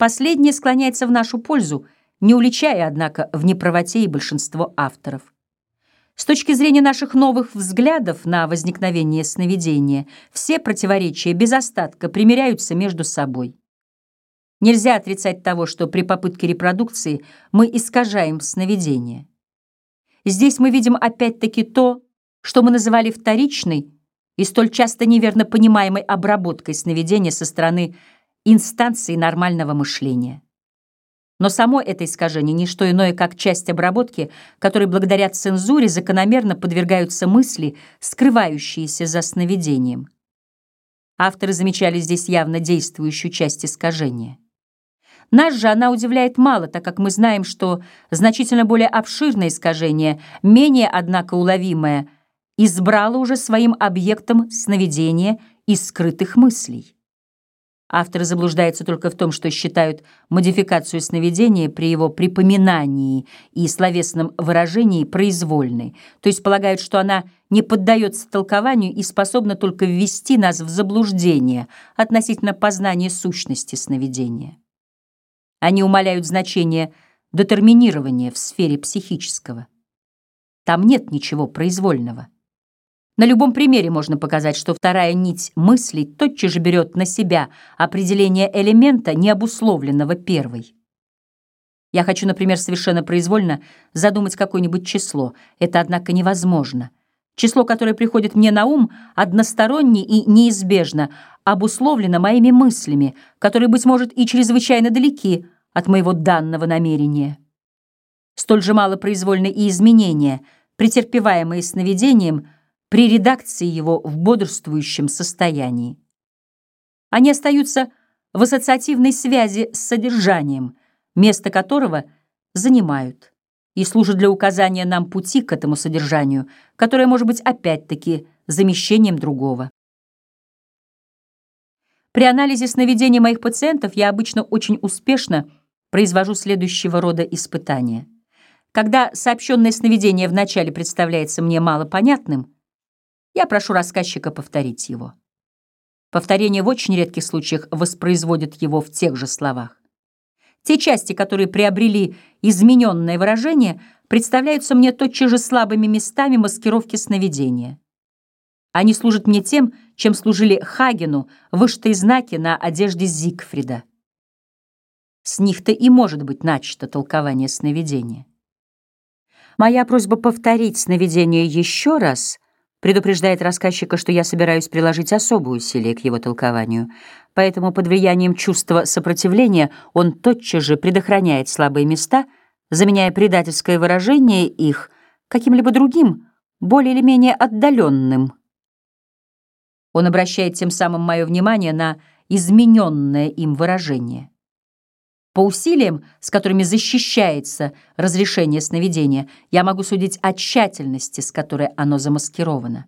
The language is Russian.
Последнее склоняется в нашу пользу, не уличая, однако, в неправоте и большинство авторов. С точки зрения наших новых взглядов на возникновение сновидения, все противоречия без остатка примиряются между собой. Нельзя отрицать того, что при попытке репродукции мы искажаем сновидение. Здесь мы видим опять-таки то, что мы называли вторичной и столь часто неверно понимаемой обработкой сновидения со стороны инстанции нормального мышления. Но само это искажение — не что иное, как часть обработки, которой благодаря цензуре закономерно подвергаются мысли, скрывающиеся за сновидением. Авторы замечали здесь явно действующую часть искажения. Нас же она удивляет мало, так как мы знаем, что значительно более обширное искажение, менее, однако, уловимое, избрало уже своим объектом сновидения из скрытых мыслей. Авторы заблуждаются только в том, что считают модификацию сновидения при его припоминании и словесном выражении произвольной, то есть полагают, что она не поддается толкованию и способна только ввести нас в заблуждение относительно познания сущности сновидения. Они умаляют значение детерминирования в сфере психического. Там нет ничего произвольного. На любом примере можно показать, что вторая нить мыслей тотчас же берет на себя определение элемента, необусловленного первой. Я хочу, например, совершенно произвольно задумать какое-нибудь число. Это, однако, невозможно. Число, которое приходит мне на ум, односторонне и неизбежно обусловлено моими мыслями, которые, быть может, и чрезвычайно далеки от моего данного намерения. Столь же мало произвольны и изменения, претерпеваемые сновидением при редакции его в бодрствующем состоянии. Они остаются в ассоциативной связи с содержанием, место которого занимают и служат для указания нам пути к этому содержанию, которое может быть опять-таки замещением другого. При анализе сновидений моих пациентов я обычно очень успешно произвожу следующего рода испытания. Когда сообщенное сновидение вначале представляется мне малопонятным, я прошу рассказчика повторить его. Повторение в очень редких случаях воспроизводит его в тех же словах. Те части, которые приобрели измененное выражение, представляются мне тотчас же слабыми местами маскировки сновидения. Они служат мне тем, чем служили Хагену вышитые знаки на одежде Зигфрида. С них-то и может быть начато толкование сновидения. Моя просьба повторить сновидение еще раз предупреждает рассказчика, что я собираюсь приложить особое усилие к его толкованию, поэтому под влиянием чувства сопротивления он тотчас же предохраняет слабые места, заменяя предательское выражение их каким-либо другим, более или менее отдаленным. Он обращает тем самым мое внимание на измененное им выражение. По усилиям, с которыми защищается разрешение сновидения, я могу судить о тщательности, с которой оно замаскировано.